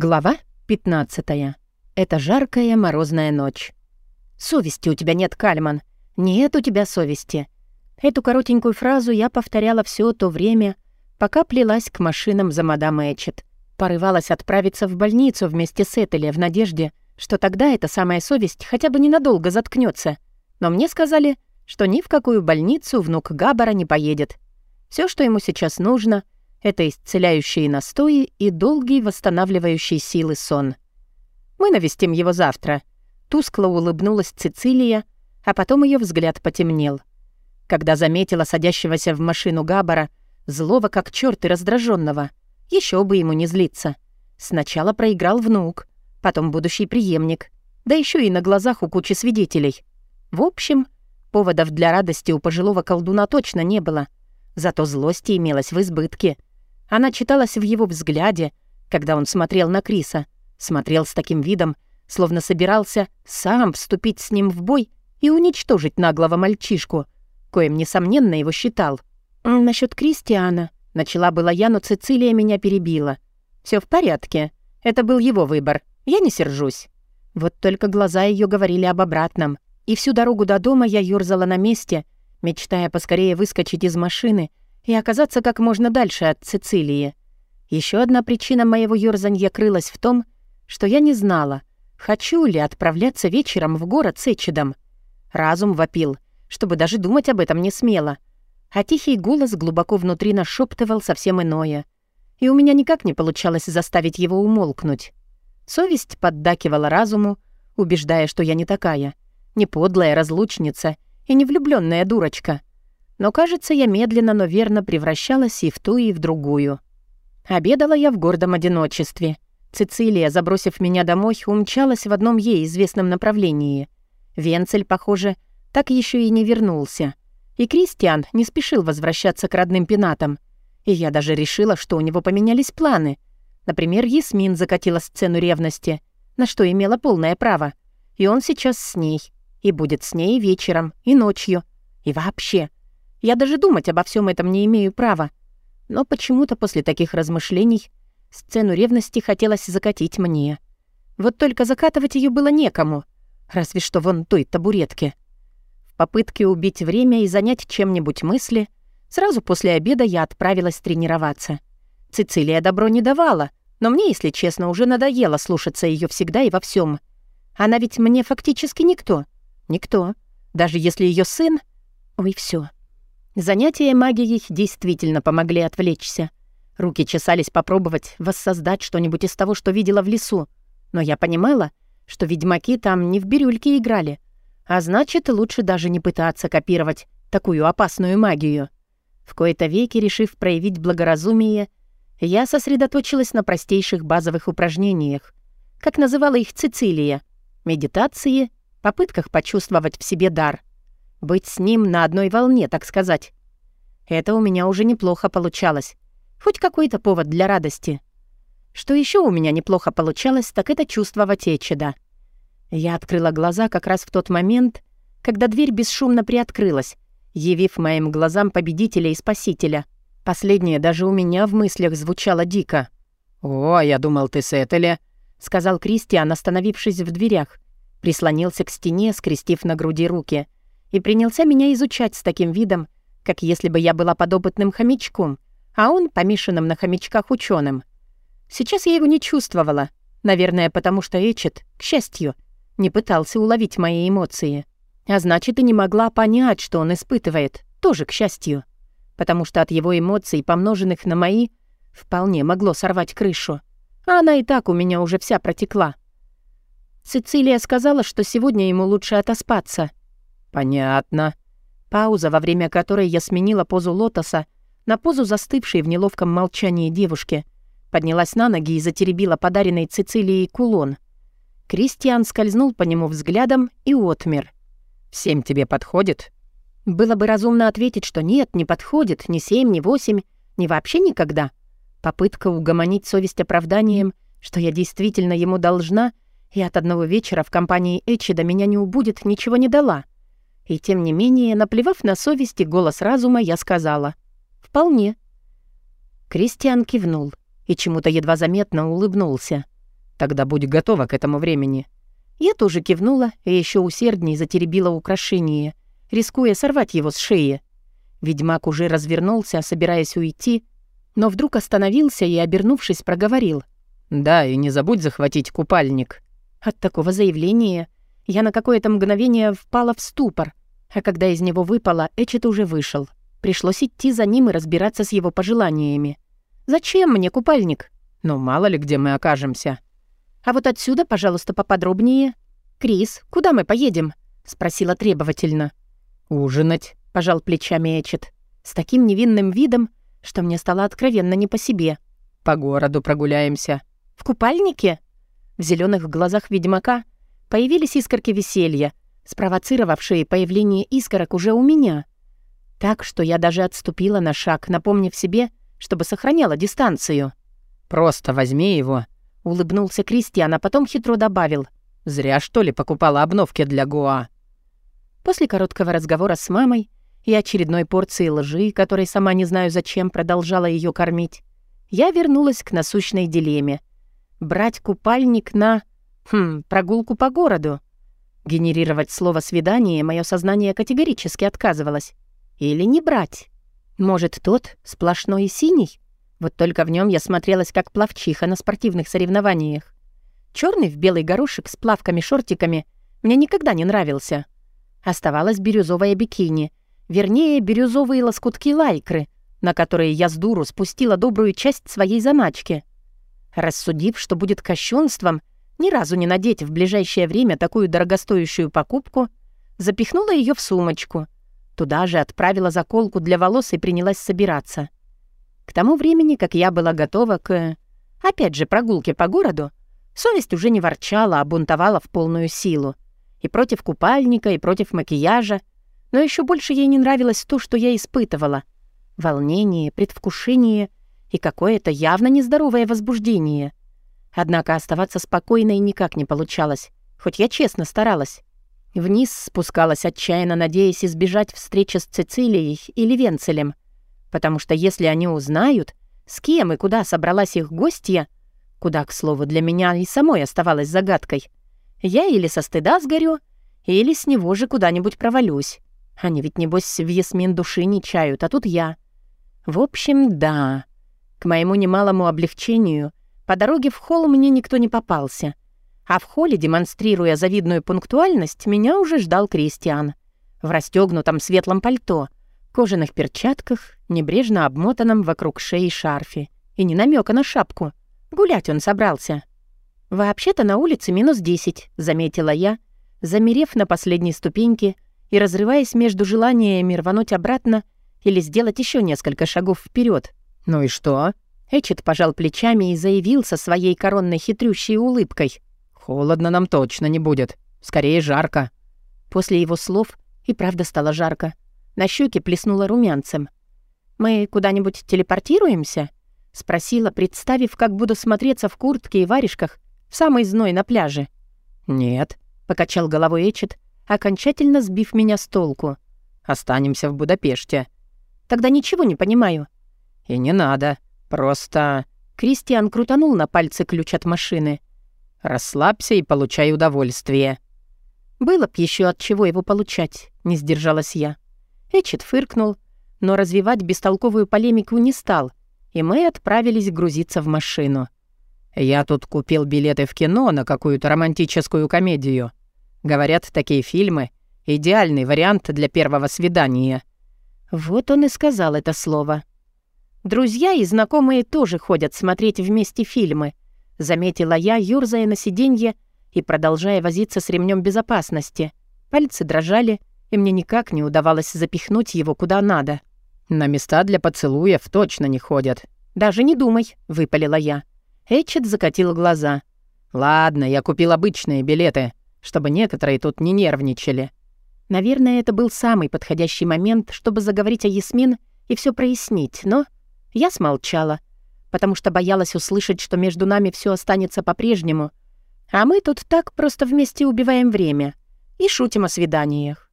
Глава 15. Это жаркая морозная ночь. «Совести у тебя нет, Кальман. Нет у тебя совести». Эту коротенькую фразу я повторяла все то время, пока плелась к машинам за мадам Эчет. Порывалась отправиться в больницу вместе с Этели в надежде, что тогда эта самая совесть хотя бы ненадолго заткнется. Но мне сказали, что ни в какую больницу внук Габбара не поедет. Все, что ему сейчас нужно — это исцеляющие настои и долгий восстанавливающий силы сон. Мы навестим его завтра. Тускло улыбнулась Цицилия, а потом ее взгляд потемнел. Когда заметила садящегося в машину Габара, злого как черт и раздраженного, еще бы ему не злиться. Сначала проиграл внук, потом будущий преемник, да еще и на глазах у кучи свидетелей. В общем, поводов для радости у пожилого колдуна точно не было. Зато злости имелось в избытке — она читалась в его взгляде, когда он смотрел на Криса. Смотрел с таким видом, словно собирался сам вступить с ним в бой и уничтожить наглого мальчишку, коим, несомненно, его считал. «Насчёт Кристиана», — начала была я, но Цицилия меня перебила. Все в порядке. Это был его выбор. Я не сержусь». Вот только глаза ее говорили об обратном. И всю дорогу до дома я ёрзала на месте, мечтая поскорее выскочить из машины и оказаться как можно дальше от Цицилии. Еще одна причина моего ёрзанья крылась в том, что я не знала, хочу ли отправляться вечером в город с Эчидом. Разум вопил, чтобы даже думать об этом не смело. А тихий голос глубоко внутри нашептывал совсем иное. И у меня никак не получалось заставить его умолкнуть. Совесть поддакивала разуму, убеждая, что я не такая, не подлая разлучница и не влюбленная дурочка — но, кажется, я медленно, но верно превращалась и в ту, и в другую. Обедала я в гордом одиночестве. Цицилия, забросив меня домой, умчалась в одном ей известном направлении. Венцель, похоже, так еще и не вернулся. И Кристиан не спешил возвращаться к родным пенатам. И я даже решила, что у него поменялись планы. Например, Ясмин закатила сцену ревности, на что имела полное право. И он сейчас с ней. И будет с ней вечером, и ночью. И вообще. Я даже думать обо всем этом не имею права. Но почему-то после таких размышлений сцену ревности хотелось закатить мне. Вот только закатывать ее было некому, разве что вон той табуретке. В попытке убить время и занять чем-нибудь мысли, сразу после обеда я отправилась тренироваться. Цицилия добро не давала, но мне, если честно, уже надоело слушаться ее всегда и во всем. Она ведь мне фактически никто. Никто. Даже если ее сын... Ой, все. Занятия магией действительно помогли отвлечься. Руки чесались попробовать воссоздать что-нибудь из того, что видела в лесу. Но я понимала, что ведьмаки там не в бирюльке играли. А значит, лучше даже не пытаться копировать такую опасную магию. В кои-то веки, решив проявить благоразумие, я сосредоточилась на простейших базовых упражнениях, как называла их Цицилия, медитации, попытках почувствовать в себе дар — быть с ним на одной волне, так сказать. Это у меня уже неплохо получалось. Хоть какой-то повод для радости. Что еще у меня неплохо получалось, так это чувствовать Эчеда. Я открыла глаза как раз в тот момент, когда дверь бесшумно приоткрылась, явив моим глазам победителя и спасителя. Последнее даже у меня в мыслях звучало дико. «О, я думал, ты с Этеля», — сказал Кристиан, остановившись в дверях. Прислонился к стене, скрестив на груди руки — и принялся меня изучать с таким видом, как если бы я была подопытным хомячком, а он помешанным на хомячках ученым. Сейчас я его не чувствовала, наверное, потому что Эчет, к счастью, не пытался уловить мои эмоции. А значит, и не могла понять, что он испытывает, тоже к счастью. Потому что от его эмоций, помноженных на мои, вполне могло сорвать крышу. А она и так у меня уже вся протекла. Цицилия сказала, что сегодня ему лучше отоспаться — «Понятно». Пауза, во время которой я сменила позу лотоса на позу застывшей в неловком молчании девушки, поднялась на ноги и затеребила подаренный Цицилией кулон. Кристиан скользнул по нему взглядом и отмер. «Семь тебе подходит?» Было бы разумно ответить, что нет, не подходит, ни семь, ни восемь, ни вообще никогда. Попытка угомонить совесть оправданием, что я действительно ему должна, и от одного вечера в компании Эчи до меня не убудет, ничего не дала. И тем не менее, наплевав на совесть и голос разума, я сказала «Вполне». Кристиан кивнул и чему-то едва заметно улыбнулся. Тогда будь готова к этому времени. Я тоже кивнула и еще усерднее затеребила украшение, рискуя сорвать его с шеи. Ведьмак уже развернулся, собираясь уйти, но вдруг остановился и, обернувшись, проговорил. «Да, и не забудь захватить купальник». От такого заявления я на какое-то мгновение впала в ступор, а когда из него выпала, Эчет уже вышел. Пришлось идти за ним и разбираться с его пожеланиями. «Зачем мне купальник?» «Ну, мало ли, где мы окажемся». «А вот отсюда, пожалуйста, поподробнее». «Крис, куда мы поедем?» — спросила требовательно. «Ужинать», — пожал плечами Эчет. С таким невинным видом, что мне стало откровенно не по себе. «По городу прогуляемся». «В купальнике?» В зеленых глазах ведьмака появились искорки веселья, спровоцировавшие появление искорок уже у меня. Так что я даже отступила на шаг, напомнив себе, чтобы сохраняла дистанцию. «Просто возьми его», — улыбнулся Кристиан, а потом хитро добавил. «Зря, что ли, покупала обновки для Гуа». После короткого разговора с мамой и очередной порции лжи, которой сама не знаю зачем продолжала ее кормить, я вернулась к насущной дилемме. Брать купальник на... Хм, прогулку по городу. Генерировать слово «свидание» мое сознание категорически отказывалось. Или не брать. Может, тот сплошной и синий? Вот только в нем я смотрелась как плавчиха на спортивных соревнованиях. Черный в белый горошек с плавками-шортиками мне никогда не нравился. Оставалась бирюзовая бикини, вернее, бирюзовые лоскутки лайкры, на которые я с дуру спустила добрую часть своей заначки. Рассудив, что будет кощунством ни разу не надеть в ближайшее время такую дорогостоящую покупку, запихнула ее в сумочку. Туда же отправила заколку для волос и принялась собираться. К тому времени, как я была готова к... Опять же, прогулке по городу, совесть уже не ворчала, а бунтовала в полную силу. И против купальника, и против макияжа. Но еще больше ей не нравилось то, что я испытывала. Волнение, предвкушение и какое-то явно нездоровое возбуждение. Однако оставаться спокойной никак не получалось, хоть я честно старалась. Вниз спускалась отчаянно, надеясь избежать встречи с Цицилией или Венцелем — Потому что если они узнают, с кем и куда собралась их гостья, куда, к слову, для меня и самой оставалась загадкой, я или со стыда сгорю, или с него же куда-нибудь провалюсь. Они ведь, небось, в Ясмин души не чают, а тут я. В общем, да. К моему немалому облегчению, по дороге в холл мне никто не попался. А в холле, демонстрируя завидную пунктуальность, меня уже ждал Кристиан. В расстегнутом светлом пальто — кожаных перчатках, небрежно обмотанном вокруг шеи шарфе. И не намека на шапку. Гулять он собрался. «Вообще-то на улице минус десять», — заметила я, замерев на последней ступеньке и разрываясь между желаниями рвануть обратно или сделать еще несколько шагов вперед. «Ну и что?» Эчет пожал плечами и заявил со своей коронной хитрющей улыбкой. «Холодно нам точно не будет. Скорее жарко». После его слов и правда стало жарко. На щеке плеснула румянцем. «Мы куда-нибудь телепортируемся?» — спросила, представив, как буду смотреться в куртке и варежках в самый зной на пляже. «Нет», — покачал головой Эчет, окончательно сбив меня с толку. «Останемся в Будапеште». «Тогда ничего не понимаю». «И не надо. Просто...» Кристиан крутанул на пальце ключ от машины. «Расслабься и получай удовольствие». «Было б еще от чего его получать», — не сдержалась я. Эчет фыркнул, но развивать бестолковую полемику не стал, и мы отправились грузиться в машину. «Я тут купил билеты в кино на какую-то романтическую комедию. Говорят, такие фильмы — идеальный вариант для первого свидания». Вот он и сказал это слово. «Друзья и знакомые тоже ходят смотреть вместе фильмы», — заметила я, юрзая на сиденье и продолжая возиться с ремнем безопасности. Пальцы дрожали, и мне никак не удавалось запихнуть его куда надо. «На места для поцелуев точно не ходят». «Даже не думай», — выпалила я. Эчет закатил глаза. «Ладно, я купил обычные билеты, чтобы некоторые тут не нервничали». Наверное, это был самый подходящий момент, чтобы заговорить о Ясмин и все прояснить, но я смолчала, потому что боялась услышать, что между нами все останется по-прежнему, а мы тут так просто вместе убиваем время и шутим о свиданиях.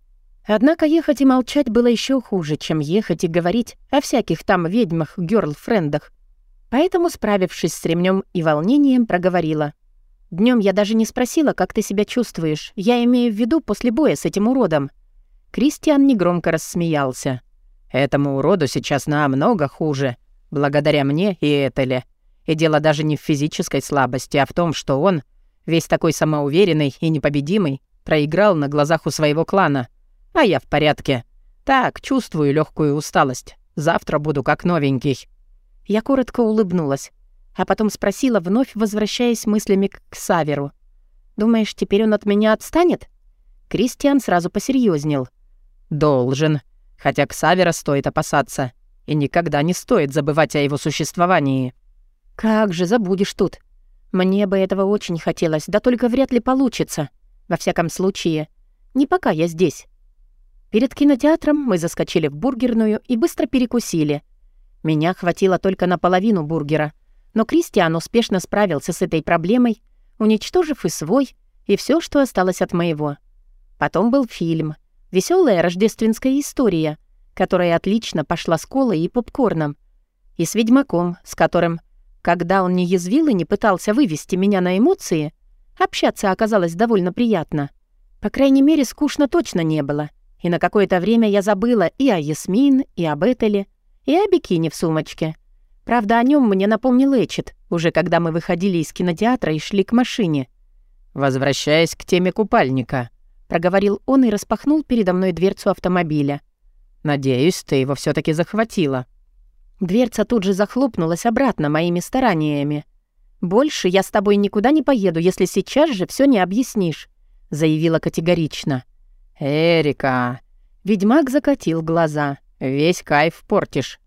Однако ехать и молчать было еще хуже, чем ехать и говорить о всяких там ведьмах-гёрлфрендах. Поэтому, справившись с ремнем и волнением, проговорила. Днем я даже не спросила, как ты себя чувствуешь. Я имею в виду после боя с этим уродом». Кристиан негромко рассмеялся. «Этому уроду сейчас намного хуже, благодаря мне и Этеле. И дело даже не в физической слабости, а в том, что он, весь такой самоуверенный и непобедимый, проиграл на глазах у своего клана. А я в порядке. Так, чувствую легкую усталость. Завтра буду как новенький». Я коротко улыбнулась, а потом спросила, вновь возвращаясь мыслями к Саверу. «Думаешь, теперь он от меня отстанет?» Кристиан сразу посерьезнел. «Должен. Хотя Ксавера стоит опасаться. И никогда не стоит забывать о его существовании». «Как же забудешь тут? Мне бы этого очень хотелось, да только вряд ли получится. Во всяком случае, не пока я здесь». Перед кинотеатром мы заскочили в бургерную и быстро перекусили. Меня хватило только на половину бургера, но Кристиан успешно справился с этой проблемой, уничтожив и свой, и все, что осталось от моего. Потом был фильм. Веселая рождественская история, которая отлично пошла с колой и попкорном. И с ведьмаком, с которым, когда он не язвил и не пытался вывести меня на эмоции, общаться оказалось довольно приятно. По крайней мере, скучно точно не было и на какое-то время я забыла и о Ясмин, и об Этеле, и о бикини в сумочке. Правда, о нем мне напомнил Эчет, уже когда мы выходили из кинотеатра и шли к машине. «Возвращаясь к теме купальника», — проговорил он и распахнул передо мной дверцу автомобиля. «Надеюсь, ты его все таки захватила». Дверца тут же захлопнулась обратно моими стараниями. «Больше я с тобой никуда не поеду, если сейчас же все не объяснишь», — заявила категорично. «Эрика!» Ведьмак закатил глаза. «Весь кайф портишь».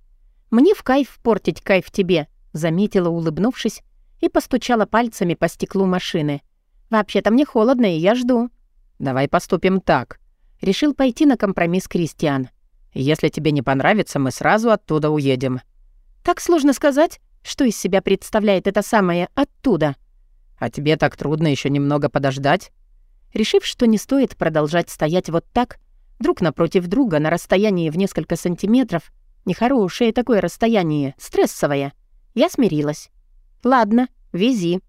«Мне в кайф портить кайф тебе», — заметила, улыбнувшись, и постучала пальцами по стеклу машины. «Вообще-то мне холодно, и я жду». «Давай поступим так». Решил пойти на компромисс Кристиан. «Если тебе не понравится, мы сразу оттуда уедем». «Так сложно сказать, что из себя представляет это самое «оттуда». «А тебе так трудно еще немного подождать?» Решив, что не стоит продолжать стоять вот так, друг напротив друга на расстоянии в несколько сантиметров, нехорошее такое расстояние, стрессовое, я смирилась. «Ладно, вези».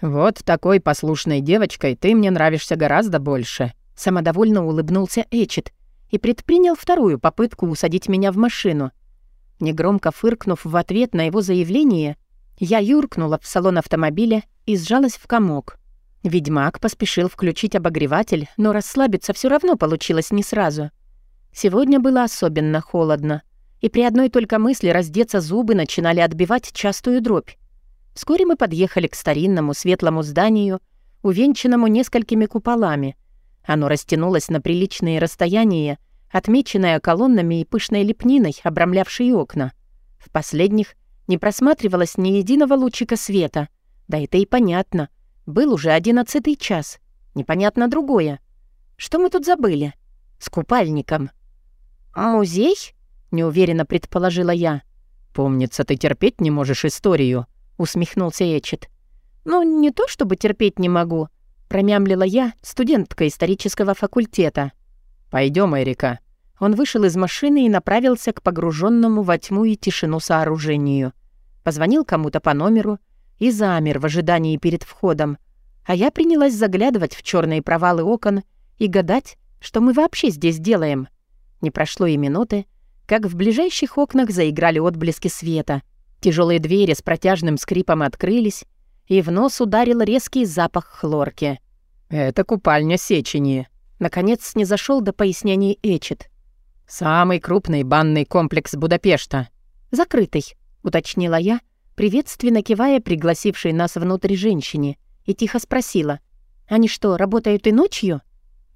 «Вот такой послушной девочкой ты мне нравишься гораздо больше», самодовольно улыбнулся Эчет и предпринял вторую попытку усадить меня в машину. Негромко фыркнув в ответ на его заявление, я юркнула в салон автомобиля и сжалась в комок. Ведьмак поспешил включить обогреватель, но расслабиться все равно получилось не сразу. Сегодня было особенно холодно, и при одной только мысли раздеться зубы начинали отбивать частую дробь. Вскоре мы подъехали к старинному светлому зданию, увенчанному несколькими куполами. Оно растянулось на приличные расстояния, отмеченное колоннами и пышной лепниной, обрамлявшей окна. В последних не просматривалось ни единого лучика света. Да это и понятно — был уже одиннадцатый час. Непонятно другое. Что мы тут забыли? С купальником. «Музей?» — неуверенно предположила я. «Помнится, ты терпеть не можешь историю», — усмехнулся Эчет. «Ну, не то чтобы терпеть не могу», — промямлила я, студентка исторического факультета. Пойдем, Эрика». Он вышел из машины и направился к погруженному во тьму и тишину сооружению. Позвонил кому-то по номеру, и замер в ожидании перед входом, а я принялась заглядывать в черные провалы окон и гадать, что мы вообще здесь делаем. Не прошло и минуты, как в ближайших окнах заиграли отблески света. Тяжелые двери с протяжным скрипом открылись, и в нос ударил резкий запах хлорки. «Это купальня Сечени», — наконец не зашел до пояснений Эчет. «Самый крупный банный комплекс Будапешта». «Закрытый», — уточнила я, приветственно кивая пригласившей нас внутрь женщине, и тихо спросила, «Они что, работают и ночью?»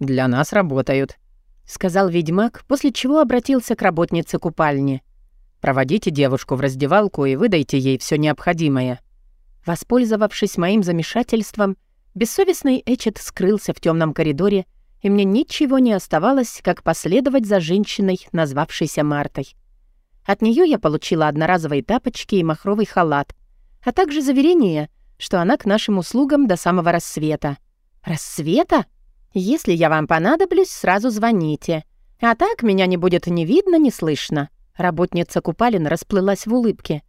«Для нас работают», — сказал ведьмак, после чего обратился к работнице купальни. «Проводите девушку в раздевалку и выдайте ей все необходимое». Воспользовавшись моим замешательством, бессовестный Эчет скрылся в темном коридоре, и мне ничего не оставалось, как последовать за женщиной, назвавшейся Мартой. От нее я получила одноразовые тапочки и махровый халат, а также заверение, что она к нашим услугам до самого рассвета. Рассвета? Если я вам понадоблюсь, сразу звоните. А так меня не будет ни видно, ни слышно. Работница Купалин расплылась в улыбке.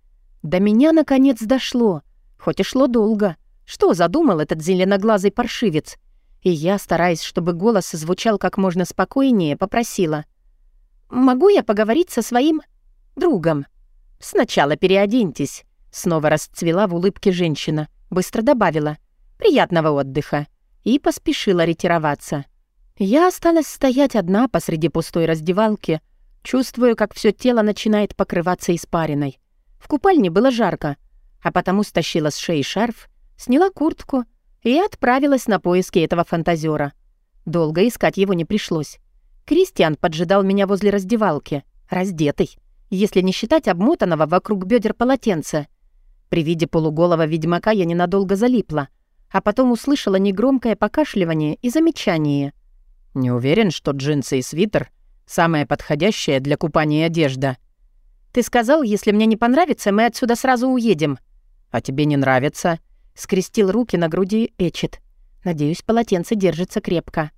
До меня, наконец, дошло, хоть и шло долго, Что задумал этот зеленоглазый паршивец? И я, стараясь, чтобы голос звучал как можно спокойнее, попросила. «Могу я поговорить со своим другом?» «Сначала переоденьтесь», — снова расцвела в улыбке женщина. Быстро добавила. «Приятного отдыха». И поспешила ретироваться. Я осталась стоять одна посреди пустой раздевалки, чувствуя, как все тело начинает покрываться испариной. В купальне было жарко, а потому стащила с шеи шарф, сняла куртку и отправилась на поиски этого фантазера. Долго искать его не пришлось. Кристиан поджидал меня возле раздевалки, раздетый, если не считать обмотанного вокруг бедер полотенца. При виде полуголого ведьмака я ненадолго залипла, а потом услышала негромкое покашливание и замечание. «Не уверен, что джинсы и свитер — самая подходящая для купания одежда». «Ты сказал, если мне не понравится, мы отсюда сразу уедем». «А тебе не нравится?» — скрестил руки на груди Эчет. «Надеюсь, полотенце держится крепко».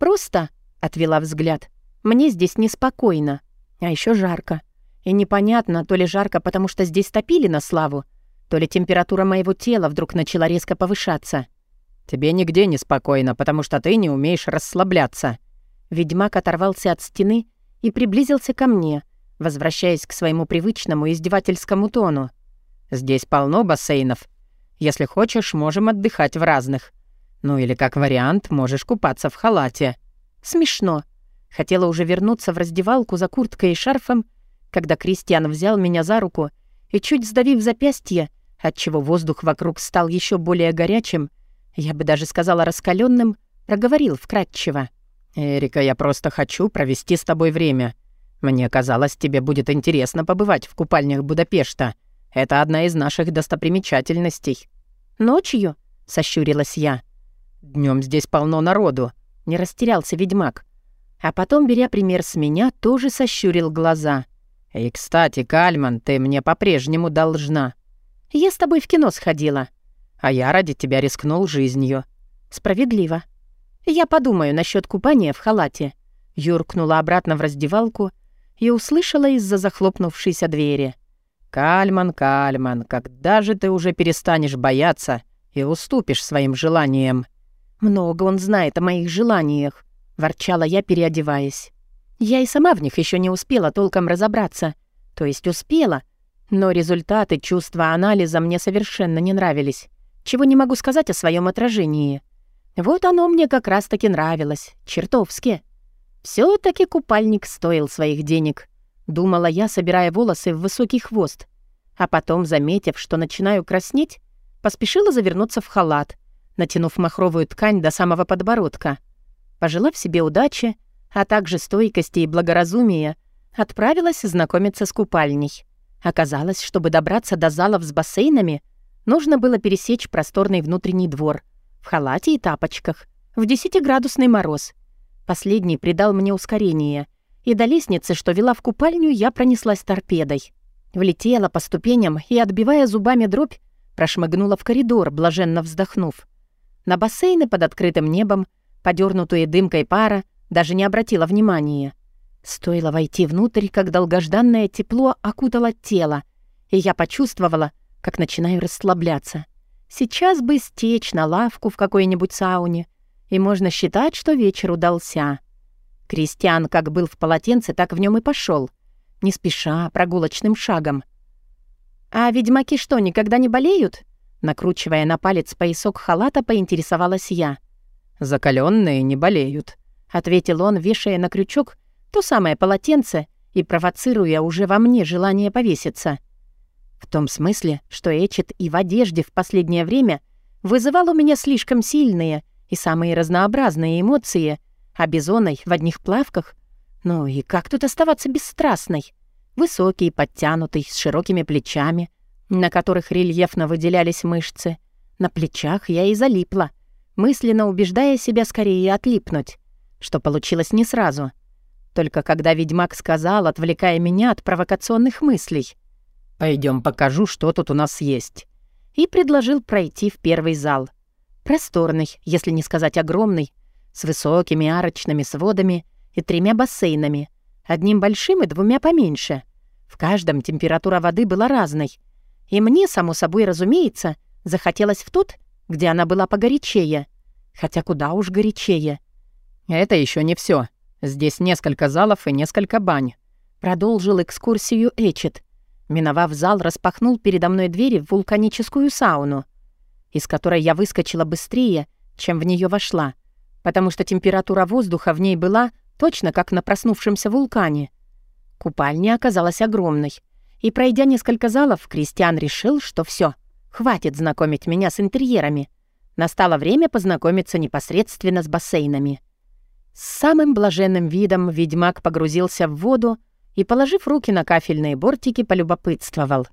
«Просто», — отвела взгляд, — «мне здесь неспокойно, а еще жарко. И непонятно, то ли жарко, потому что здесь топили на славу, то ли температура моего тела вдруг начала резко повышаться. «Тебе нигде не спокойно, потому что ты не умеешь расслабляться». Ведьмак оторвался от стены и приблизился ко мне, возвращаясь к своему привычному издевательскому тону. «Здесь полно бассейнов. Если хочешь, можем отдыхать в разных. Ну или, как вариант, можешь купаться в халате». «Смешно». Хотела уже вернуться в раздевалку за курткой и шарфом, когда Кристиан взял меня за руку и, чуть сдавив запястье, отчего воздух вокруг стал еще более горячим, я бы даже сказала раскаленным, проговорил вкратчиво. «Эрика, я просто хочу провести с тобой время. Мне казалось, тебе будет интересно побывать в купальнях Будапешта. Это одна из наших достопримечательностей». «Ночью?» — сощурилась я. Днем здесь полно народу», — не растерялся ведьмак. А потом, беря пример с меня, тоже сощурил глаза. «И, кстати, Кальман, ты мне по-прежнему должна». «Я с тобой в кино сходила». «А я ради тебя рискнул жизнью». «Справедливо». «Я подумаю насчет купания в халате». Юркнула обратно в раздевалку и услышала из-за захлопнувшейся двери. «Кальман, Кальман, когда же ты уже перестанешь бояться и уступишь своим желаниям?» «Много он знает о моих желаниях», — ворчала я, переодеваясь. Я и сама в них еще не успела толком разобраться. То есть успела, но результаты чувства анализа мне совершенно не нравились. Чего не могу сказать о своем отражении. Вот оно мне как раз-таки нравилось. Чертовски. все таки купальник стоил своих денег. Думала я, собирая волосы в высокий хвост. А потом, заметив, что начинаю краснеть, поспешила завернуться в халат, натянув махровую ткань до самого подбородка. Пожелав себе удачи, а также стойкости и благоразумия, отправилась знакомиться с купальней. Оказалось, чтобы добраться до залов с бассейнами, нужно было пересечь просторный внутренний двор в халате и тапочках, в десятиградусный мороз. Последний придал мне ускорение, и до лестницы, что вела в купальню, я пронеслась торпедой. Влетела по ступеням и, отбивая зубами дробь, прошмыгнула в коридор, блаженно вздохнув. На бассейны под открытым небом, подернутые дымкой пара, даже не обратила внимания. Стоило войти внутрь, как долгожданное тепло окутало тело, и я почувствовала, как начинаю расслабляться. Сейчас бы стечь на лавку в какой-нибудь сауне, и можно считать, что вечер удался. Кристиан как был в полотенце, так в нем и пошел, не спеша, прогулочным шагом. «А ведьмаки что, никогда не болеют?» Накручивая на палец поясок халата, поинтересовалась я. «Закаленные не болеют», ответил он, вешая на крючок то самое полотенце и провоцируя уже во мне желание повеситься. В том смысле, что Эчет и в одежде в последнее время вызывал у меня слишком сильные и самые разнообразные эмоции, а Бизоной в одних плавках. Ну и как тут оставаться бесстрастной? Высокий, подтянутый, с широкими плечами, на которых рельефно выделялись мышцы. На плечах я и залипла, мысленно убеждая себя скорее отлипнуть что получилось не сразу. Только когда ведьмак сказал, отвлекая меня от провокационных мыслей. Пойдем покажу, что тут у нас есть». И предложил пройти в первый зал. Просторный, если не сказать огромный, с высокими арочными сводами и тремя бассейнами, одним большим и двумя поменьше. В каждом температура воды была разной. И мне, само собой разумеется, захотелось в тот, где она была погорячее. Хотя куда уж горячее. «Это еще не все. Здесь несколько залов и несколько бань», — продолжил экскурсию Эчет. Миновав зал, распахнул передо мной двери в вулканическую сауну, из которой я выскочила быстрее, чем в нее вошла, потому что температура воздуха в ней была точно как на проснувшемся вулкане. Купальня оказалась огромной, и, пройдя несколько залов, Кристиан решил, что все, хватит знакомить меня с интерьерами. Настало время познакомиться непосредственно с бассейнами. С самым блаженным видом ведьмак погрузился в воду и, положив руки на кафельные бортики, полюбопытствовал.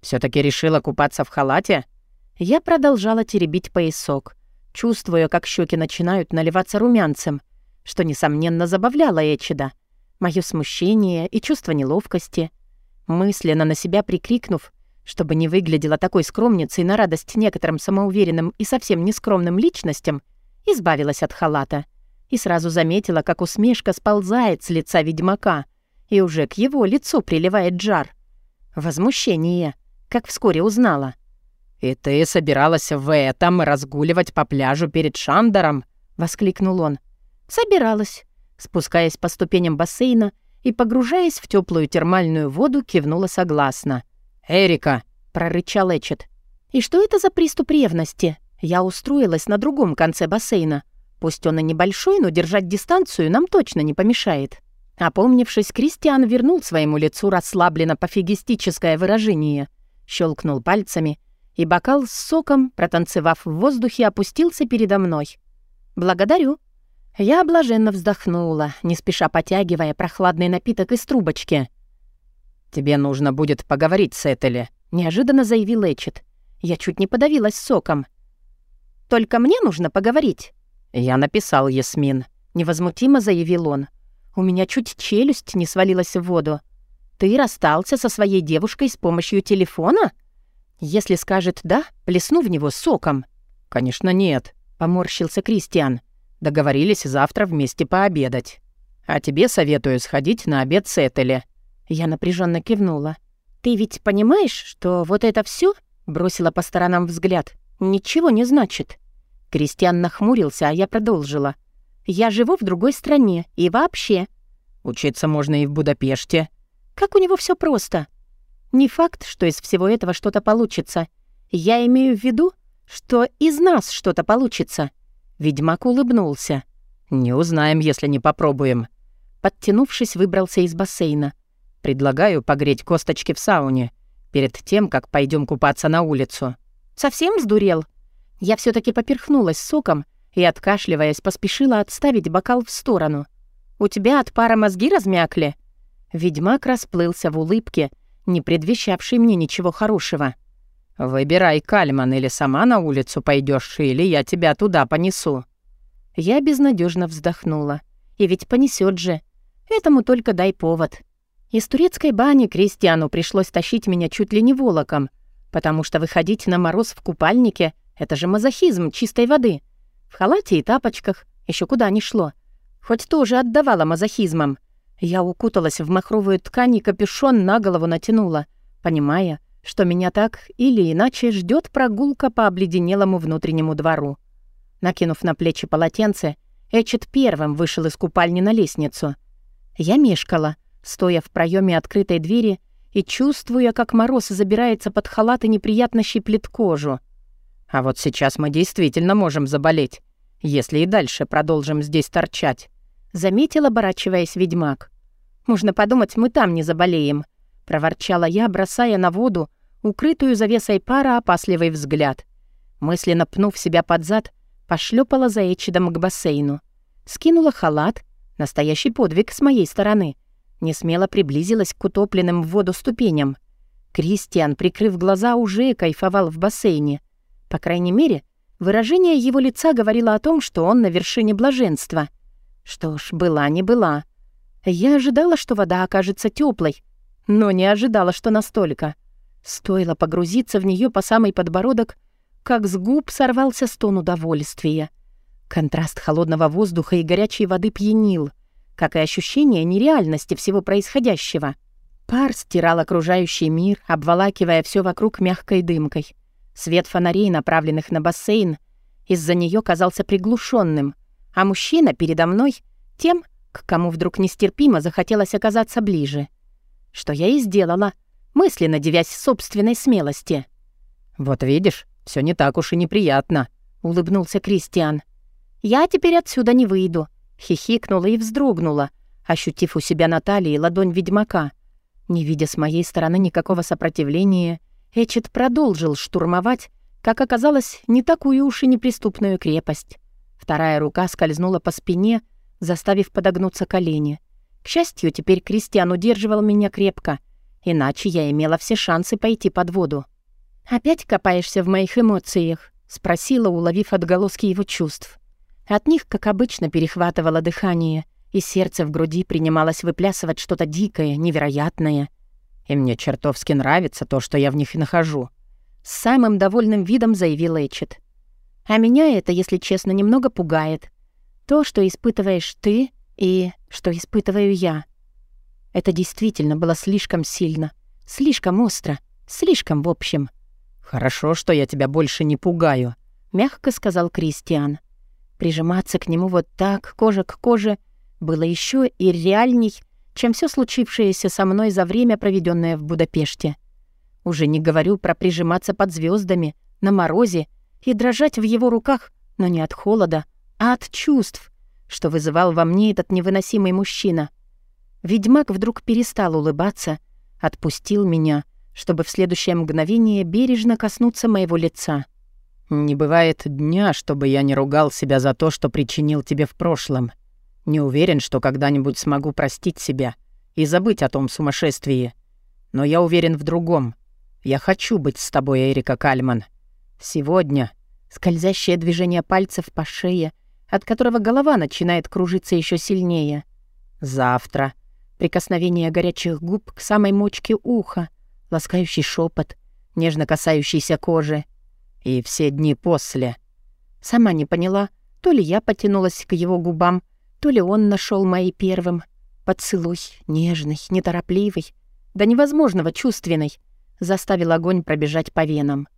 все таки решила купаться в халате?» Я продолжала теребить поясок, чувствуя, как щеки начинают наливаться румянцем, что, несомненно, забавляло Эчида. Моё смущение и чувство неловкости. Мысленно на себя прикрикнув, чтобы не выглядела такой скромницей на радость некоторым самоуверенным и совсем нескромным личностям, избавилась от халата и сразу заметила, как усмешка сползает с лица ведьмака, и уже к его лицу приливает жар. Возмущение, как вскоре узнала. «И ты собиралась в этом разгуливать по пляжу перед Шандером?» — воскликнул он. «Собиралась». Спускаясь по ступеням бассейна и погружаясь в теплую термальную воду, кивнула согласно. «Эрика!» — прорычал Эчет. «И что это за приступ ревности? Я устроилась на другом конце бассейна. Пусть он и небольшой, но держать дистанцию нам точно не помешает». Опомнившись, Кристиан вернул своему лицу расслабленно пофигистическое выражение, щелкнул пальцами — и бокал с соком, протанцевав в воздухе, опустился передо мной. «Благодарю». Я блаженно вздохнула, не спеша потягивая прохладный напиток из трубочки. «Тебе нужно будет поговорить с Этели», — неожиданно заявил Эчет. Я чуть не подавилась соком. «Только мне нужно поговорить». «Я написал, Ясмин», — невозмутимо заявил он. «У меня чуть челюсть не свалилась в воду. Ты расстался со своей девушкой с помощью телефона?» Если скажет «да», плесну в него соком. «Конечно нет», — поморщился Кристиан. «Договорились завтра вместе пообедать. А тебе советую сходить на обед с Этели». Я напряженно кивнула. «Ты ведь понимаешь, что вот это все? бросила по сторонам взгляд, — «ничего не значит». Кристиан нахмурился, а я продолжила. «Я живу в другой стране, и вообще...» «Учиться можно и в Будапеште». «Как у него все просто. Не факт, что из всего этого что-то получится. Я имею в виду, что из нас что-то получится». Ведьмак улыбнулся. «Не узнаем, если не попробуем». Подтянувшись, выбрался из бассейна. «Предлагаю погреть косточки в сауне, перед тем, как пойдем купаться на улицу». «Совсем сдурел?» Я все таки поперхнулась соком и, откашливаясь, поспешила отставить бокал в сторону. «У тебя от пара мозги размякли?» Ведьмак расплылся в улыбке, не предвещавший мне ничего хорошего. «Выбирай, Кальман, или сама на улицу пойдешь, или я тебя туда понесу». Я безнадежно вздохнула. И ведь понесет же. Этому только дай повод. Из турецкой бани Кристиану пришлось тащить меня чуть ли не волоком, потому что выходить на мороз в купальнике — это же мазохизм чистой воды. В халате и тапочках еще куда ни шло. Хоть тоже отдавала мазохизмом. Я укуталась в махровую ткань и капюшон на голову натянула, понимая, что меня так или иначе ждет прогулка по обледенелому внутреннему двору. Накинув на плечи полотенце, Эчет первым вышел из купальни на лестницу. Я мешкала, стоя в проеме открытой двери и чувствуя, как мороз забирается под халат и неприятно щиплет кожу. А вот сейчас мы действительно можем заболеть, если и дальше продолжим здесь торчать. — заметил, оборачиваясь ведьмак. «Можно подумать, мы там не заболеем», — проворчала я, бросая на воду, укрытую завесой пара, опасливый взгляд. Мысленно пнув себя под зад, пошлепала за Эчидом к бассейну. Скинула халат, настоящий подвиг с моей стороны. Не смело приблизилась к утопленным в воду ступеням. Кристиан, прикрыв глаза, уже кайфовал в бассейне. По крайней мере, выражение его лица говорило о том, что он на вершине блаженства — что ж, была не была. Я ожидала, что вода окажется теплой, но не ожидала, что настолько. Стоило погрузиться в нее по самый подбородок, как с губ сорвался стон удовольствия. Контраст холодного воздуха и горячей воды пьянил, как и ощущение нереальности всего происходящего. Пар стирал окружающий мир, обволакивая все вокруг мягкой дымкой. Свет фонарей, направленных на бассейн, из-за нее казался приглушенным, а мужчина передо мной — тем, к кому вдруг нестерпимо захотелось оказаться ближе. Что я и сделала, мысленно девясь собственной смелости. «Вот видишь, все не так уж и неприятно», — улыбнулся Кристиан. «Я теперь отсюда не выйду», — хихикнула и вздрогнула, ощутив у себя на талии ладонь ведьмака. Не видя с моей стороны никакого сопротивления, Эчет продолжил штурмовать, как оказалось, не такую уж и неприступную крепость. Вторая рука скользнула по спине, заставив подогнуться колени. К счастью, теперь Кристиан удерживал меня крепко, иначе я имела все шансы пойти под воду. «Опять копаешься в моих эмоциях?» — спросила, уловив отголоски его чувств. От них, как обычно, перехватывало дыхание, и сердце в груди принималось выплясывать что-то дикое, невероятное. «И мне чертовски нравится то, что я в них нахожу», — с самым довольным видом заявил Эчет. «А меня это, если честно, немного пугает. То, что испытываешь ты и что испытываю я. Это действительно было слишком сильно, слишком остро, слишком в общем». «Хорошо, что я тебя больше не пугаю», — мягко сказал Кристиан. Прижиматься к нему вот так, кожа к коже, было еще и реальней, чем все случившееся со мной за время, проведенное в Будапеште. Уже не говорю про прижиматься под звездами на морозе и дрожать в его руках, но не от холода, а от чувств, что вызывал во мне этот невыносимый мужчина. Ведьмак вдруг перестал улыбаться, отпустил меня — чтобы в следующее мгновение бережно коснуться моего лица. «Не бывает дня, чтобы я не ругал себя за то, что причинил тебе в прошлом. Не уверен, что когда-нибудь смогу простить себя и забыть о том сумасшествии. Но я уверен в другом. Я хочу быть с тобой, Эрика Кальман. Сегодня...» Скользящее движение пальцев по шее, от которого голова начинает кружиться еще сильнее. «Завтра...» Прикосновение горячих губ к самой мочке уха — ласкающий шепот, нежно касающийся кожи. И все дни после. Сама не поняла, то ли я потянулась к его губам, то ли он нашел мои первым. Поцелуй, нежный, неторопливый, до невозможного чувственный, заставил огонь пробежать по венам.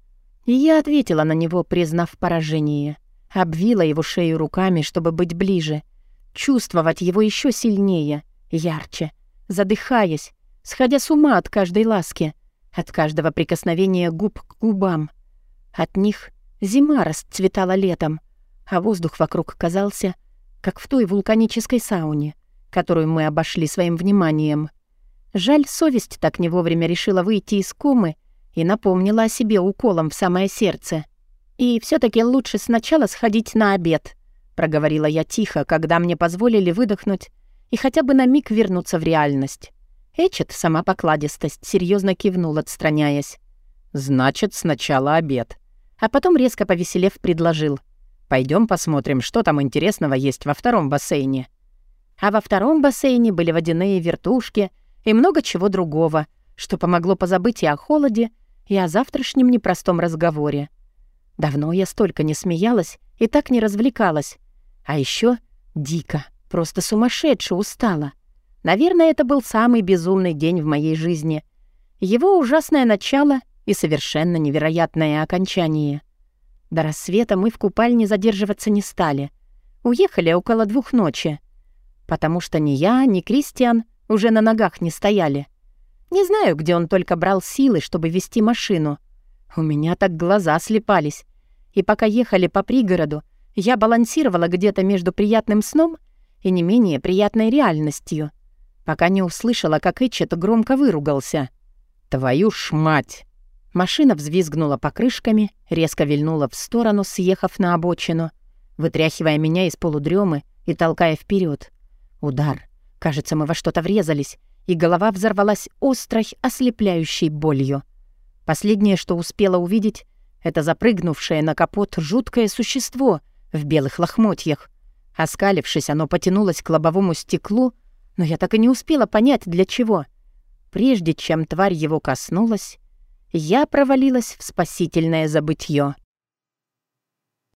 И я ответила на него, признав поражение. Обвила его шею руками, чтобы быть ближе, чувствовать его еще сильнее, ярче, задыхаясь, сходя с ума от каждой ласки, от каждого прикосновения губ к губам. От них зима расцветала летом, а воздух вокруг казался, как в той вулканической сауне, которую мы обошли своим вниманием. Жаль, совесть так не вовремя решила выйти из комы и напомнила о себе уколом в самое сердце. «И все таки лучше сначала сходить на обед», — проговорила я тихо, когда мне позволили выдохнуть и хотя бы на миг вернуться в реальность. Эчет, сама покладистость, серьезно кивнул, отстраняясь. «Значит, сначала обед». А потом, резко повеселев, предложил. Пойдем посмотрим, что там интересного есть во втором бассейне». А во втором бассейне были водяные вертушки и много чего другого, что помогло позабыть и о холоде, и о завтрашнем непростом разговоре. Давно я столько не смеялась и так не развлекалась. А еще дико, просто сумасшедше устала. Наверное, это был самый безумный день в моей жизни. Его ужасное начало и совершенно невероятное окончание. До рассвета мы в купальне задерживаться не стали. Уехали около двух ночи. Потому что ни я, ни Кристиан уже на ногах не стояли. Не знаю, где он только брал силы, чтобы вести машину. У меня так глаза слепались. И пока ехали по пригороду, я балансировала где-то между приятным сном и не менее приятной реальностью — пока не услышала, как Эчет громко выругался. «Твою ж мать!» Машина взвизгнула покрышками, резко вильнула в сторону, съехав на обочину, вытряхивая меня из полудремы и толкая вперед. Удар. Кажется, мы во что-то врезались, и голова взорвалась острой, ослепляющей болью. Последнее, что успела увидеть, это запрыгнувшее на капот жуткое существо в белых лохмотьях. Оскалившись, оно потянулось к лобовому стеклу, но я так и не успела понять, для чего. Прежде чем тварь его коснулась, я провалилась в спасительное забытье.